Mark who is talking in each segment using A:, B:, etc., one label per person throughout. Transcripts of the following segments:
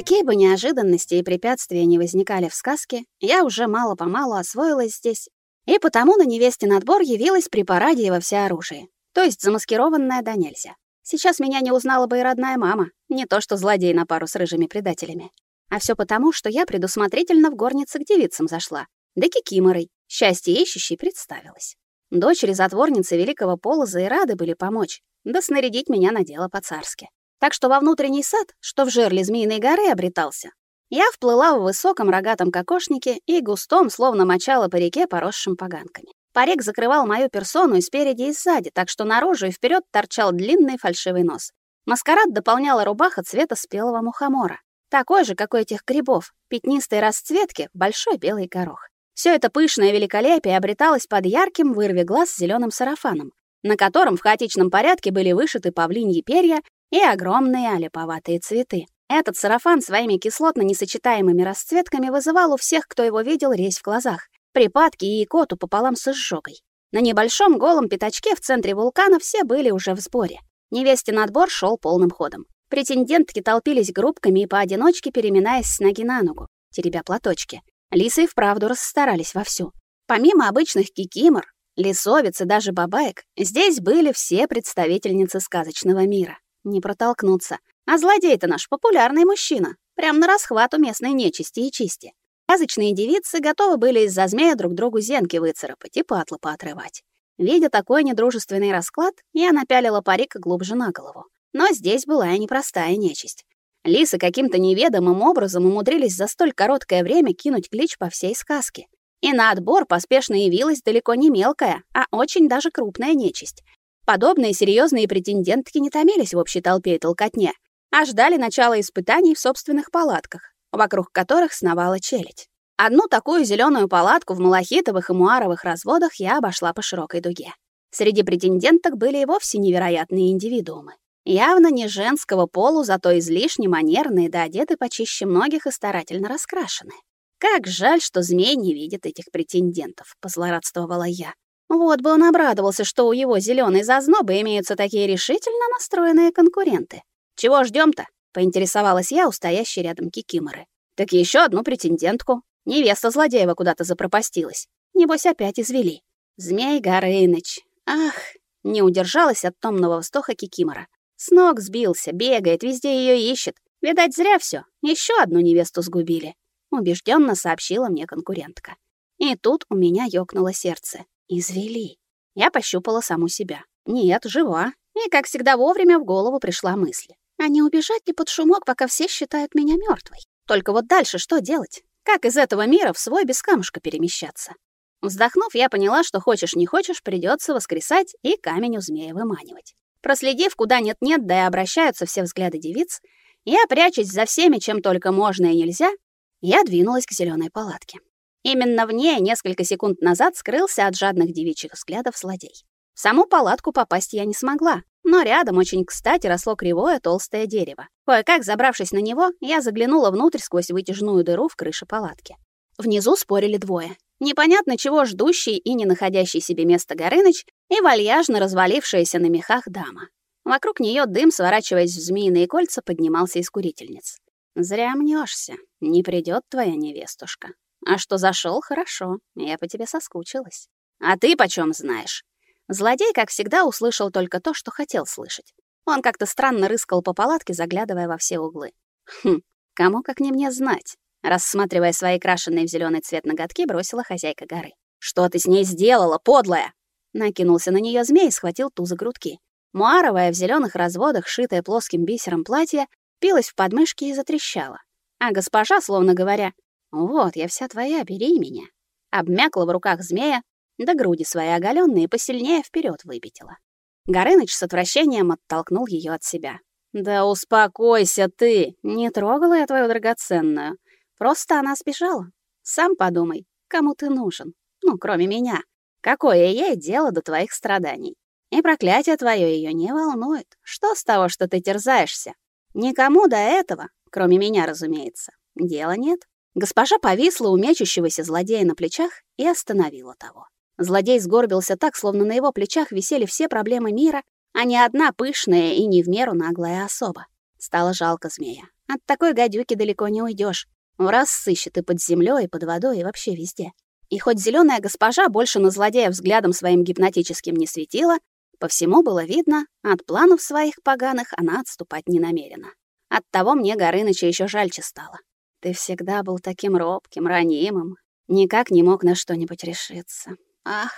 A: Какие бы неожиданности и препятствия не возникали в сказке, я уже мало-помалу освоилась здесь, и потому на невесте отбор явилась при параде во всеоружии, то есть замаскированная до нельзя. Сейчас меня не узнала бы и родная мама, не то что злодей на пару с рыжими предателями. А все потому, что я предусмотрительно в горнице к девицам зашла, да кикиморой, счастье ищущей представилась. Дочери затворницы великого полоза и рады были помочь, да снарядить меня на дело по-царски. Так что во внутренний сад, что в жерле Змеиной горы обретался, я вплыла в высоком рогатом кокошнике и густом, словно мочала по реке, поросшим поганками. Парик закрывал мою персону и спереди, и сзади, так что наружу и вперед торчал длинный фальшивый нос. Маскарад дополняла рубаха цвета спелого мухомора, такой же, как у этих грибов, пятнистой расцветки, большой белый горох. Все это пышное великолепие обреталось под ярким вырве глаз зеленым сарафаном, на котором в хаотичном порядке были вышиты павлиньи перья и огромные олиповатые цветы. Этот сарафан своими кислотно-несочетаемыми расцветками вызывал у всех, кто его видел, резь в глазах, припадки и икоту пополам с изжогой. На небольшом голом пятачке в центре вулкана все были уже в сборе. Невестин отбор шел полным ходом. Претендентки толпились группками и поодиночке, переминаясь с ноги на ногу, теребя платочки. Лисы и вправду расстарались вовсю. Помимо обычных кикимор, лисовиц и даже бабаек, здесь были все представительницы сказочного мира. Не протолкнуться. А злодей-то наш популярный мужчина. Прям на расхват у местной нечисти и чисти. Сказочные девицы готовы были из-за змея друг другу зенки выцарапать и патлы поотрывать. Видя такой недружественный расклад, я напялила парик глубже на голову. Но здесь была и непростая нечисть. Лисы каким-то неведомым образом умудрились за столь короткое время кинуть клич по всей сказке. И на отбор поспешно явилась далеко не мелкая, а очень даже крупная нечисть. Подобные серьезные претендентки не томились в общей толпе и толкотне, а ждали начала испытаний в собственных палатках, вокруг которых сновала челядь. Одну такую зеленую палатку в малахитовых и муаровых разводах я обошла по широкой дуге. Среди претенденток были и вовсе невероятные индивидуумы. Явно не женского полу, зато излишне манерные да одеты почище многих и старательно раскрашены. Как жаль, что змей не видит этих претендентов, позлорадствовала я. Вот бы он обрадовался, что у его зеленой зазнобы имеются такие решительно настроенные конкуренты. Чего ждем то поинтересовалась я у стоящей рядом Кикиморы. Так еще одну претендентку. Невеста злодеева куда-то запропастилась. Небось опять извели. Змей Горыныч. Ах, не удержалась от томного вздоха Кикимора. С ног сбился, бегает, везде ее ищет. Видать, зря все. Еще одну невесту сгубили. Убежденно сообщила мне конкурентка. И тут у меня ёкнуло сердце. Извели. Я пощупала саму себя. Нет, жива. И, как всегда, вовремя в голову пришла мысль. А не убежать ли под шумок, пока все считают меня мертвой? Только вот дальше что делать? Как из этого мира в свой без камушка перемещаться? Вздохнув, я поняла, что хочешь не хочешь, придется воскресать и камень у змея выманивать. Проследив, куда нет-нет, да и обращаются все взгляды девиц, я, прячусь за всеми, чем только можно и нельзя, я двинулась к зеленой палатке. Именно в ней несколько секунд назад скрылся от жадных девичьих взглядов злодей. В саму палатку попасть я не смогла, но рядом очень кстати росло кривое толстое дерево. Кое-как забравшись на него, я заглянула внутрь сквозь вытяжную дыру в крыше палатки. Внизу спорили двое. Непонятно чего ждущий и не находящий себе места Горыныч и вальяжно развалившаяся на мехах дама. Вокруг нее дым, сворачиваясь в змеиные кольца, поднимался из курительниц. «Зря мнешься, не придет твоя невестушка», а что зашел, хорошо. Я по тебе соскучилась. А ты почем знаешь? Злодей, как всегда, услышал только то, что хотел слышать. Он как-то странно рыскал по палатке, заглядывая во все углы. Хм, кому как не мне знать. Рассматривая свои крашеные в зеленый цвет ноготки, бросила хозяйка горы. «Что ты с ней сделала, подлая?» Накинулся на нее змей и схватил ту за грудки. Муаровая в зеленых разводах, шитая плоским бисером платье, пилась в подмышке и затрещала. А госпожа, словно говоря, вот, я вся твоя, бери меня. Обмякла в руках змея, да груди свои оголенные посильнее вперед выпятила. Горыныч с отвращением оттолкнул ее от себя. «Да успокойся ты! Не трогала я твою драгоценную. Просто она сбежала. Сам подумай, кому ты нужен? Ну, кроме меня. Какое ей дело до твоих страданий? И проклятие твое ее не волнует. Что с того, что ты терзаешься? Никому до этого, кроме меня, разумеется, дела нет. Госпожа повисла у мечущегося злодея на плечах и остановила того. Злодей сгорбился так, словно на его плечах висели все проблемы мира, а не одна пышная и не в меру наглая особа. Стало жалко змея. От такой гадюки далеко не уйдешь. В раз сыщет и под землей, и под водой, и вообще везде. И хоть зеленая госпожа больше на злодея взглядом своим гипнотическим не светила, по всему было видно, от планов своих поганых она отступать не намерена. Оттого мне Горыныча еще жальче стало. Ты всегда был таким робким, ранимым, никак не мог на что-нибудь решиться. Ах,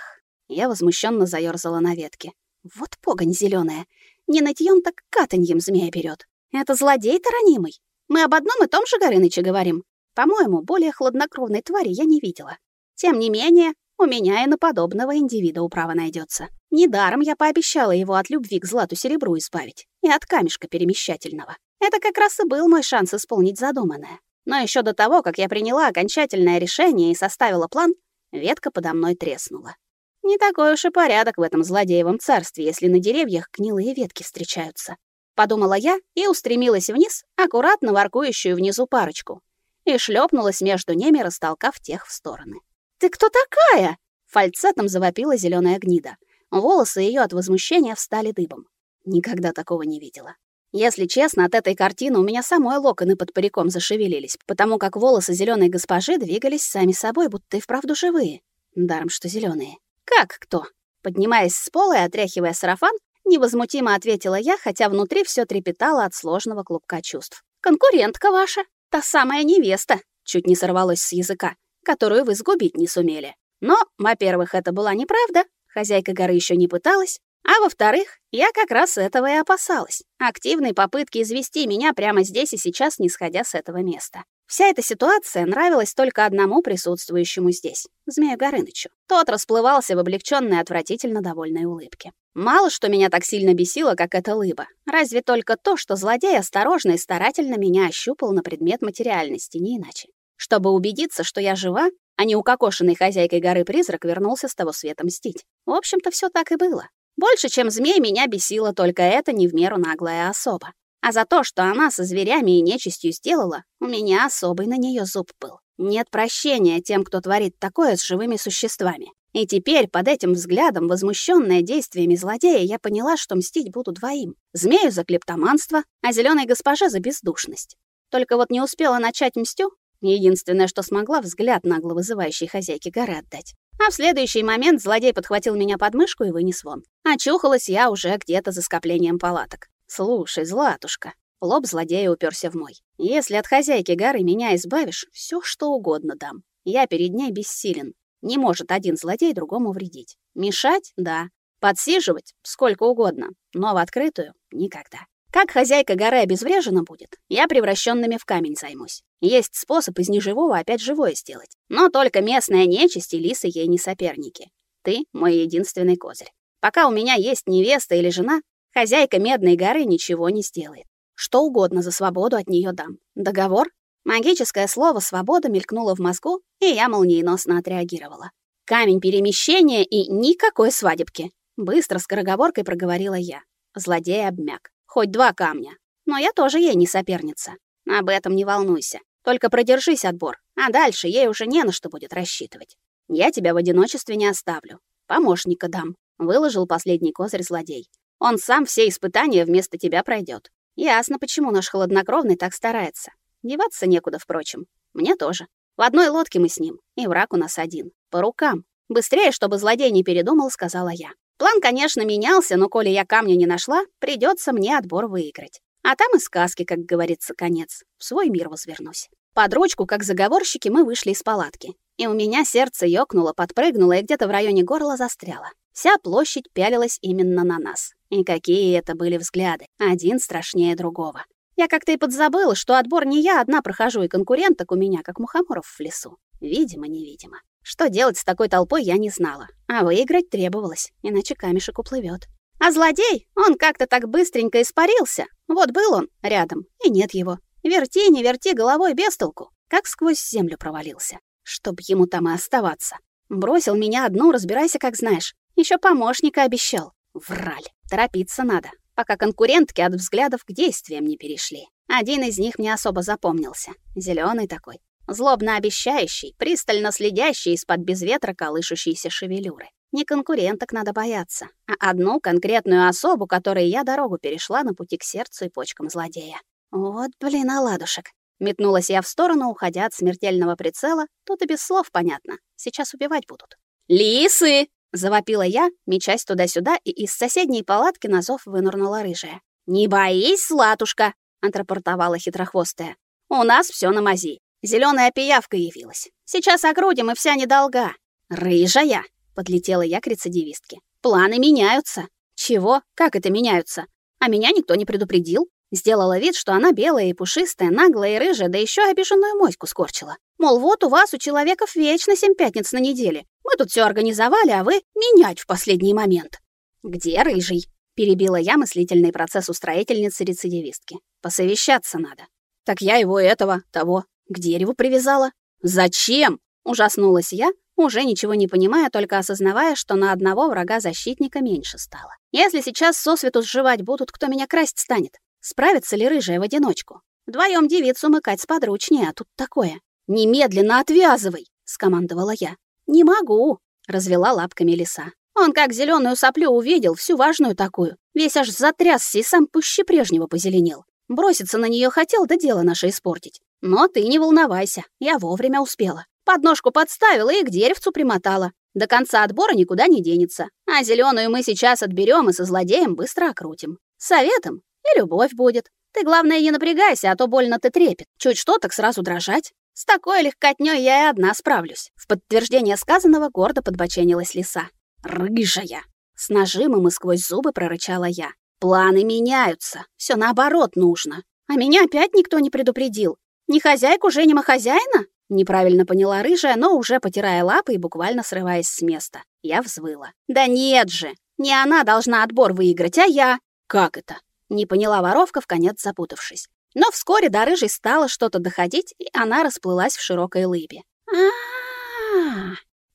A: я возмущенно заёрзала на ветке. Вот погонь зеленая, не нытьём, так катаньем змея берет. Это злодей-то ранимый. Мы об одном и том же Горыныче говорим. По-моему, более хладнокровной твари я не видела. Тем не менее, у меня и на подобного индивида управа найдется. Недаром я пообещала его от любви к злату серебру избавить и от камешка перемещательного. Это как раз и был мой шанс исполнить задуманное. Но еще до того, как я приняла окончательное решение и составила план, ветка подо мной треснула. Не такой уж и порядок в этом злодеевом царстве, если на деревьях гнилые ветки встречаются. Подумала я и устремилась вниз, аккуратно воркующую внизу парочку, и шлепнулась между ними, растолкав тех в стороны. «Ты кто такая?» — фальцетом завопила зеленая гнида. Волосы ее от возмущения встали дыбом. Никогда такого не видела. Если честно, от этой картины у меня самой локоны под париком зашевелились, потому как волосы зеленой госпожи двигались сами собой, будто и вправду живые. Даром, что зеленые. Как кто? Поднимаясь с пола и отряхивая сарафан, невозмутимо ответила я, хотя внутри все трепетало от сложного клубка чувств. Конкурентка ваша, та самая невеста, чуть не сорвалось с языка, которую вы сгубить не сумели. Но, во-первых, это была неправда, хозяйка горы еще не пыталась, а во-вторых, я как раз этого и опасалась. Активной попытки извести меня прямо здесь и сейчас, не сходя с этого места. Вся эта ситуация нравилась только одному присутствующему здесь, Змею Горынычу. Тот расплывался в облегченной отвратительно довольной улыбке. Мало что меня так сильно бесило, как эта лыба. Разве только то, что злодей осторожно и старательно меня ощупал на предмет материальности, не иначе. Чтобы убедиться, что я жива, а не укокошенный хозяйкой горы призрак вернулся с того света мстить. В общем-то, все так и было. Больше, чем змей, меня бесила только эта не в меру наглая особа. А за то, что она со зверями и нечистью сделала, у меня особый на нее зуб был. Нет прощения тем, кто творит такое с живыми существами. И теперь, под этим взглядом, возмущенная действиями злодея, я поняла, что мстить буду двоим. Змею за клептоманство, а зеленой госпоже за бездушность. Только вот не успела начать мстю, единственное, что смогла, взгляд нагло вызывающей хозяйки горы отдать. А в следующий момент злодей подхватил меня под мышку и вынес вон. Очухалась я уже где-то за скоплением палаток. «Слушай, Златушка», лоб злодея уперся в мой. «Если от хозяйки горы меня избавишь, все что угодно дам. Я перед ней бессилен. Не может один злодей другому вредить. Мешать — да. Подсиживать — сколько угодно. Но в открытую — никогда. Как хозяйка горы обезврежена будет, я превращенными в камень займусь. Есть способ из неживого опять живое сделать. Но только местная нечисть и лисы ей не соперники. Ты — мой единственный козырь. Пока у меня есть невеста или жена, хозяйка Медной горы ничего не сделает. Что угодно за свободу от нее дам. Договор? Магическое слово «свобода» мелькнуло в мозгу, и я молниеносно отреагировала. Камень перемещения и никакой свадебки. Быстро скороговоркой проговорила я. Злодей обмяк. Хоть два камня. Но я тоже ей не соперница. Об этом не волнуйся. Только продержись отбор, а дальше ей уже не на что будет рассчитывать. Я тебя в одиночестве не оставлю. Помощника дам. Выложил последний козырь злодей. Он сам все испытания вместо тебя пройдет. Ясно, почему наш холоднокровный так старается. Деваться некуда, впрочем. Мне тоже. В одной лодке мы с ним, и враг у нас один. По рукам. Быстрее, чтобы злодей не передумал, сказала я. План, конечно, менялся, но коли я камня не нашла, придется мне отбор выиграть. А там и сказки, как говорится, конец. В свой мир возвернусь. Под ручку, как заговорщики, мы вышли из палатки. И у меня сердце ёкнуло, подпрыгнуло и где-то в районе горла застряло. Вся площадь пялилась именно на нас. И какие это были взгляды. Один страшнее другого. Я как-то и подзабыла, что отбор не я одна прохожу, и конкуренток у меня, как мухоморов в лесу. Видимо-невидимо. Что делать с такой толпой, я не знала. А выиграть требовалось, иначе камешек уплывет. А злодей, он как-то так быстренько испарился. Вот был он рядом, и нет его. Верти, не верти головой без толку. Как сквозь землю провалился. Чтоб ему там и оставаться. Бросил меня одну, разбирайся, как знаешь. Еще помощника обещал. Враль. Торопиться надо, пока конкурентки от взглядов к действиям не перешли. Один из них мне особо запомнился. зеленый такой, злобно обещающий, пристально следящий из-под безветра колышущейся шевелюры. Не конкуренток надо бояться, а одну конкретную особу, которой я дорогу перешла на пути к сердцу и почкам злодея. Вот, блин, оладушек. Метнулась я в сторону, уходя от смертельного прицела. Тут и без слов понятно. Сейчас убивать будут. «Лисы!» — завопила я, мечась туда-сюда, и из соседней палатки на зов вынырнула рыжая. «Не боись, Латушка!» — отрапортовала хитрохвостая. «У нас все на мази. Зеленая пиявка явилась. Сейчас окрутим, и вся недолга». «Рыжая!» — подлетела я к рецидивистке. «Планы меняются». «Чего? Как это меняются? А меня никто не предупредил. Сделала вид, что она белая и пушистая, наглая и рыжая, да еще обиженную моську скорчила. Мол, вот у вас, у человеков, вечно семь пятниц на неделе. Мы тут все организовали, а вы менять в последний момент. Где рыжий? Перебила я мыслительный процесс устроительницы-рецидивистки. Посовещаться надо. Так я его этого, того, к дереву привязала. Зачем? Ужаснулась я, уже ничего не понимая, только осознавая, что на одного врага защитника меньше стало. Если сейчас сосвету сживать будут, кто меня красть станет? Справится ли рыжая в одиночку? Вдвоем девицу мыкать сподручнее, а тут такое. «Немедленно отвязывай!» — скомандовала я. «Не могу!» — развела лапками лиса. Он как зеленую соплю увидел, всю важную такую. Весь аж затрясся и сам пуще прежнего позеленел. Броситься на нее хотел, да дело наше испортить. Но ты не волновайся, я вовремя успела. Подножку подставила и к деревцу примотала. До конца отбора никуда не денется. А зеленую мы сейчас отберем и со злодеем быстро окрутим. Советом и любовь будет. Ты, главное, не напрягайся, а то больно ты трепет. Чуть что, так сразу дрожать. С такой легкотнёй я и одна справлюсь. В подтверждение сказанного гордо подбоченилась лиса. Рыжая. С нажимом и сквозь зубы прорычала я. Планы меняются. Все наоборот нужно. А меня опять никто не предупредил. Не хозяйку женим, а хозяина? Неправильно поняла рыжая, но уже потирая лапы и буквально срываясь с места. Я взвыла. Да нет же. Не она должна отбор выиграть, а я. Как это? Не поняла воровка, в конец запутавшись. Но вскоре до рыжей стало что-то доходить, и она расплылась в широкой улыбе. а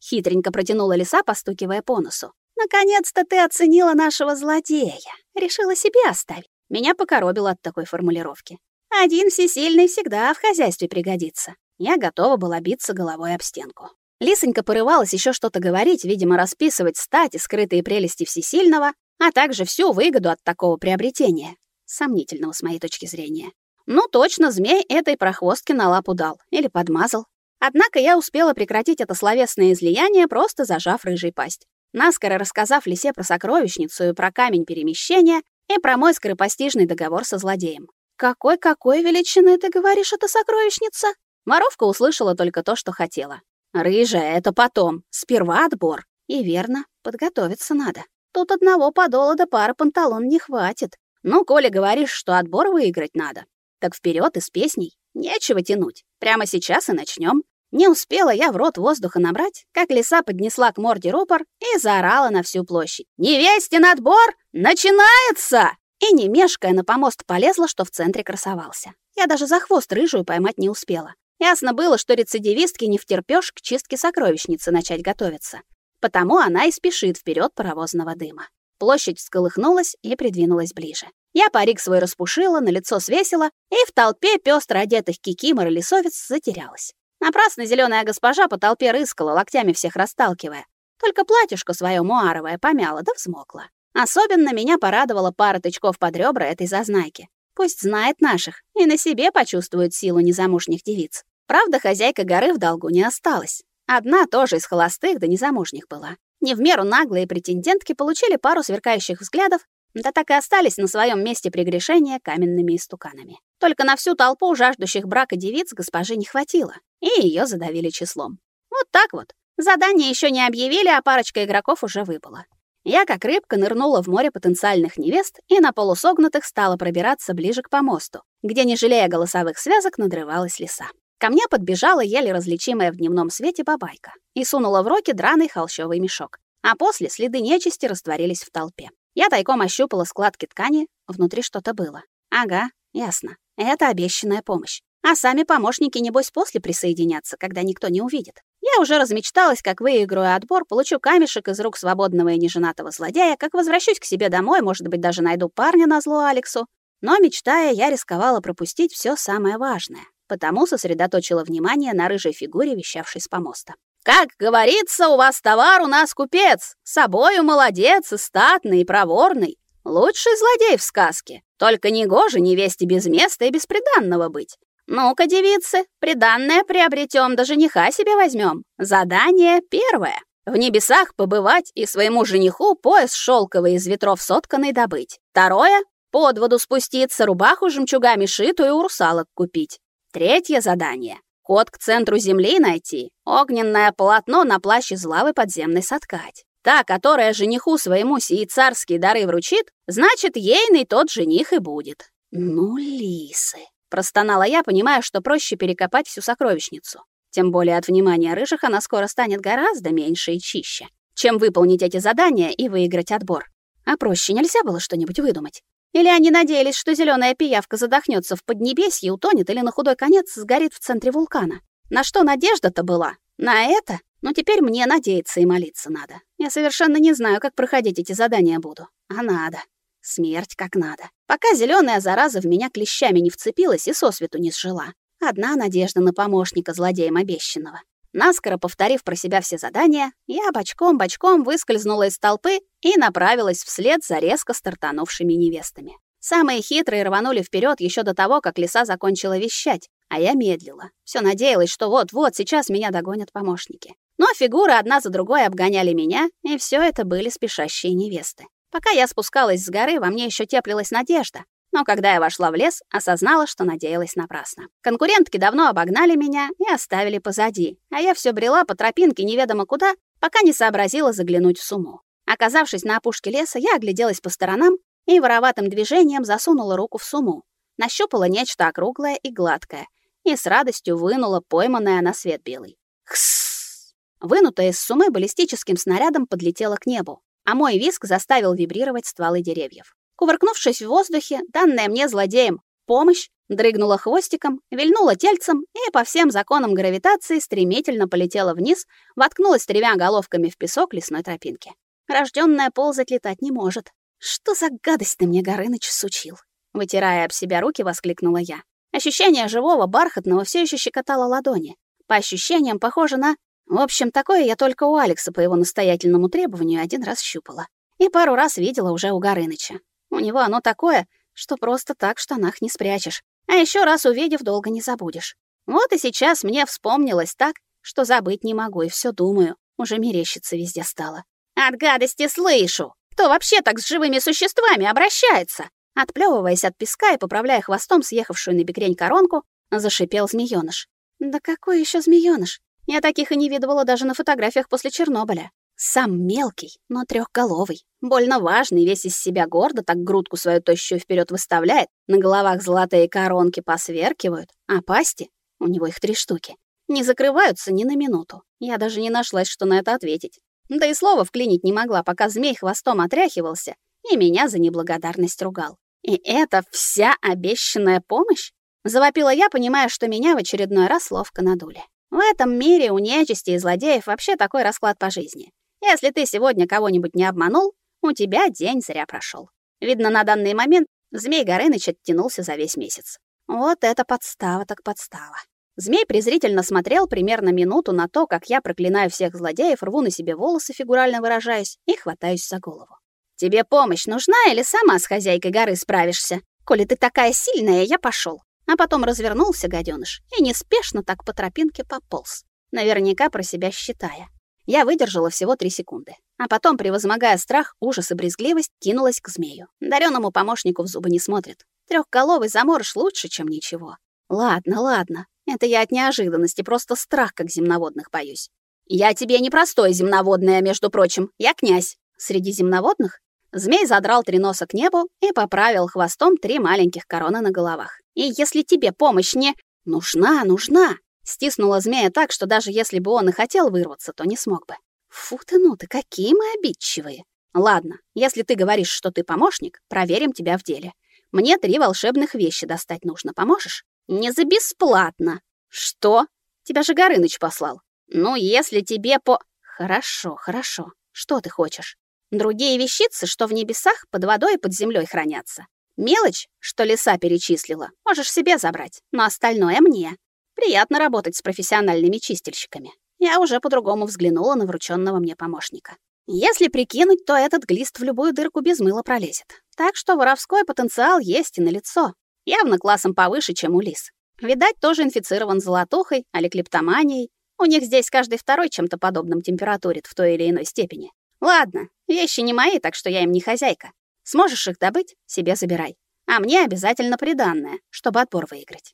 A: хитренько протянула лиса, постукивая по носу. «Наконец-то ты оценила нашего злодея. Решила себе оставить. Меня покоробило от такой формулировки. Один всесильный всегда в хозяйстве пригодится. Я готова была биться головой об стенку. Лисонька порывалась еще что-то говорить, видимо, расписывать стати, скрытые прелести всесильного, а также всю выгоду от такого приобретения. Сомнительного с моей точки зрения. Ну, точно, змей этой прохвостке на лапу дал или подмазал. Однако я успела прекратить это словесное излияние, просто зажав рыжий пасть. Наскоро рассказав лисе про сокровищницу и про камень перемещения, и про мой скоропостижный договор со злодеем. «Какой-какой величины ты говоришь, это сокровищница?» Воровка услышала только то, что хотела. «Рыжая, это потом. Сперва отбор». И верно, подготовиться надо. Тут одного подола до пары панталон не хватит. Ну, Коля, говоришь, что отбор выиграть надо. Так вперед и с песней. Нечего тянуть. Прямо сейчас и начнем. Не успела я в рот воздуха набрать, как лиса поднесла к морде рупор и заорала на всю площадь. «Невестин отбор начинается!» И, не мешкая, на помост полезла, что в центре красовался. Я даже за хвост рыжую поймать не успела. Ясно было, что рецидивистки не втерпёшь к чистке сокровищницы начать готовиться. Потому она и спешит вперед паровозного дыма. Площадь всколыхнулась и придвинулась ближе. Я парик свой распушила, на лицо свесила, и в толпе пестро одетых кикимор и лесовец затерялась. Напрасно зеленая госпожа по толпе рыскала, локтями всех расталкивая. Только платьишко свое муаровое помяло да взмокла. Особенно меня порадовала пара тычков под ребра этой зазнайки. Пусть знает наших и на себе почувствует силу незамужних девиц. Правда, хозяйка горы в долгу не осталась. Одна тоже из холостых да незамужних была. Не в меру наглые претендентки получили пару сверкающих взглядов, да так и остались на своем месте прегрешения каменными истуканами. Только на всю толпу жаждущих брака девиц госпожи не хватило, и ее задавили числом. Вот так вот. Задание еще не объявили, а парочка игроков уже выпала. Я, как рыбка, нырнула в море потенциальных невест и на полусогнутых стала пробираться ближе к помосту, где, не жалея голосовых связок, надрывалась лиса. Ко мне подбежала еле различимая в дневном свете бабайка и сунула в руки драный холщовый мешок. А после следы нечисти растворились в толпе. Я тайком ощупала складки ткани, внутри что-то было. Ага, ясно. Это обещанная помощь. А сами помощники, небось, после присоединятся, когда никто не увидит. Я уже размечталась, как выиграю отбор, получу камешек из рук свободного и неженатого злодея, как возвращусь к себе домой, может быть, даже найду парня на зло Алексу. Но, мечтая, я рисковала пропустить все самое важное потому сосредоточила внимание на рыжей фигуре, вещавшей с помоста. «Как говорится, у вас товар, у нас купец. Собою молодец, и статный, и проворный. Лучший злодей в сказке. Только не гоже невесте без места и без приданного быть. Ну-ка, девицы, приданное приобретем, да жениха себе возьмем. Задание первое. В небесах побывать и своему жениху пояс шелковый из ветров сотканный добыть. Второе под воду спуститься, рубаху жемчугами шитую у русалок купить. Третье задание ход к центру земли найти, огненное полотно на плащ из лавы подземной соткать. Та, которая жениху своему сии царские дары вручит, значит, ейный тот жених и будет. Ну, лисы, простонала я, понимая, что проще перекопать всю сокровищницу. Тем более от внимания рыжих она скоро станет гораздо меньше и чище, чем выполнить эти задания и выиграть отбор. А проще нельзя было что-нибудь выдумать. Или они надеялись, что зеленая пиявка задохнется в поднебесье, утонет или на худой конец сгорит в центре вулкана? На что надежда-то была? На это? Но теперь мне надеяться и молиться надо. Я совершенно не знаю, как проходить эти задания буду. А надо. Смерть как надо. Пока зеленая зараза в меня клещами не вцепилась и сосвету не сжила. Одна надежда на помощника злодеям обещанного. Наскоро повторив про себя все задания, я бочком-бочком выскользнула из толпы и направилась вслед за резко стартанувшими невестами. Самые хитрые рванули вперед еще до того, как лиса закончила вещать, а я медлила. Все надеялась, что вот-вот сейчас меня догонят помощники. Но фигуры одна за другой обгоняли меня, и все это были спешащие невесты. Пока я спускалась с горы, во мне еще теплилась надежда. Но когда я вошла в лес, осознала, что надеялась напрасно. Конкурентки давно обогнали меня и оставили позади, а я все брела по тропинке неведомо куда, пока не сообразила заглянуть в сумму. Оказавшись на опушке леса, я огляделась по сторонам и вороватым движением засунула руку в сумму. Нащупала нечто округлое и гладкое и с радостью вынула пойманное на свет белый. Хс! Вынутая из суммы баллистическим снарядом подлетела к небу, а мой виск заставил вибрировать стволы деревьев. Кувыркнувшись в воздухе, данная мне злодеем помощь, дрыгнула хвостиком, вильнула тельцем и по всем законам гравитации стремительно полетела вниз, воткнулась тремя головками в песок лесной тропинки. Рожденная ползать летать не может. Что за гадость ты мне, Горыныч, сучил? Вытирая об себя руки, воскликнула я. Ощущение живого, бархатного все еще щекотало ладони. По ощущениям, похоже на... В общем, такое я только у Алекса по его настоятельному требованию один раз щупала. И пару раз видела уже у Горыныча. У него оно такое, что просто так в штанах не спрячешь. А еще раз увидев, долго не забудешь. Вот и сейчас мне вспомнилось так, что забыть не могу и все думаю. Уже мерещится везде стало. От гадости слышу. Кто вообще так с живыми существами обращается? Отплевываясь от песка и поправляя хвостом съехавшую на бекрень коронку, зашипел змеёныш. Да какой еще змеёныш? Я таких и не видывала даже на фотографиях после Чернобыля. Сам мелкий, но трехголовый, больно важный, весь из себя гордо так грудку свою тощую вперед выставляет, на головах золотые коронки посверкивают, а пасти, у него их три штуки, не закрываются ни на минуту. Я даже не нашлась, что на это ответить. Да и слова вклинить не могла, пока змей хвостом отряхивался и меня за неблагодарность ругал. И это вся обещанная помощь? Завопила я, понимая, что меня в очередной раз ловко надули. В этом мире у нечисти и злодеев вообще такой расклад по жизни. Если ты сегодня кого-нибудь не обманул, у тебя день зря прошел. Видно, на данный момент Змей Горыныч оттянулся за весь месяц. Вот это подстава так подстава. Змей презрительно смотрел примерно минуту на то, как я проклинаю всех злодеев, рву на себе волосы, фигурально выражаясь, и хватаюсь за голову. «Тебе помощь нужна или сама с хозяйкой горы справишься? Коли ты такая сильная, я пошел. А потом развернулся, гаденыш, и неспешно так по тропинке пополз, наверняка про себя считая. Я выдержала всего три секунды. А потом, превозмогая страх, ужас и брезгливость, кинулась к змею. Дареному помощнику в зубы не смотрит. Трехголовый заморож лучше, чем ничего. Ладно, ладно. Это я от неожиданности, просто страх, как земноводных, боюсь. Я тебе не простое земноводное, между прочим. Я князь. Среди земноводных змей задрал три носа к небу и поправил хвостом три маленьких короны на головах. И если тебе помощь не нужна, нужна, Стиснула змея так, что даже если бы он и хотел вырваться, то не смог бы. Фу ты, ну ты, какие мы обидчивые. Ладно, если ты говоришь, что ты помощник, проверим тебя в деле. Мне три волшебных вещи достать нужно, поможешь? Не за бесплатно. Что? Тебя же Горыныч послал. Ну, если тебе по... Хорошо, хорошо. Что ты хочешь? Другие вещицы, что в небесах, под водой и под землей хранятся. Мелочь, что леса перечислила, можешь себе забрать, но остальное мне. Приятно работать с профессиональными чистильщиками. Я уже по-другому взглянула на врученного мне помощника. Если прикинуть, то этот глист в любую дырку без мыла пролезет. Так что воровской потенциал есть и налицо. Явно классом повыше, чем у лис. Видать, тоже инфицирован золотухой или клептоманией. У них здесь каждый второй чем-то подобным температурит в той или иной степени. Ладно, вещи не мои, так что я им не хозяйка. Сможешь их добыть — себе забирай. А мне обязательно приданное, чтобы отбор выиграть.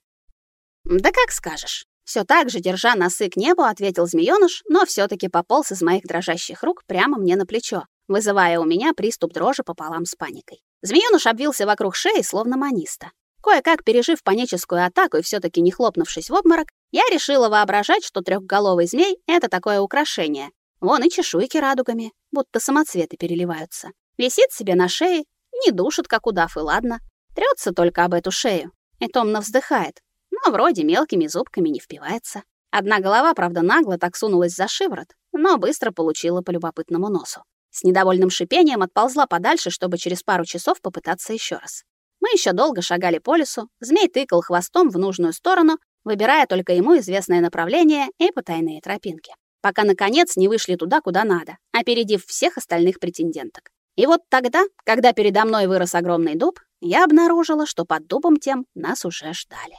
A: Да как скажешь. Все так же, держа носы к небу, ответил змеёныш, но все таки пополз из моих дрожащих рук прямо мне на плечо, вызывая у меня приступ дрожи пополам с паникой. Змеёныш обвился вокруг шеи, словно маниста. Кое-как пережив паническую атаку и все таки не хлопнувшись в обморок, я решила воображать, что трехголовый змей — это такое украшение. Вон и чешуйки радугами, будто самоцветы переливаются. Висит себе на шее, не душит, как удав, и ладно. Трется только об эту шею и томно вздыхает, но вроде мелкими зубками не впивается. Одна голова, правда, нагло так сунулась за шиворот, но быстро получила по любопытному носу. С недовольным шипением отползла подальше, чтобы через пару часов попытаться еще раз. Мы еще долго шагали по лесу, змей тыкал хвостом в нужную сторону, выбирая только ему известное направление и потайные тропинки, пока, наконец, не вышли туда, куда надо, опередив всех остальных претенденток. И вот тогда, когда передо мной вырос огромный дуб, я обнаружила, что под дубом тем нас уже ждали.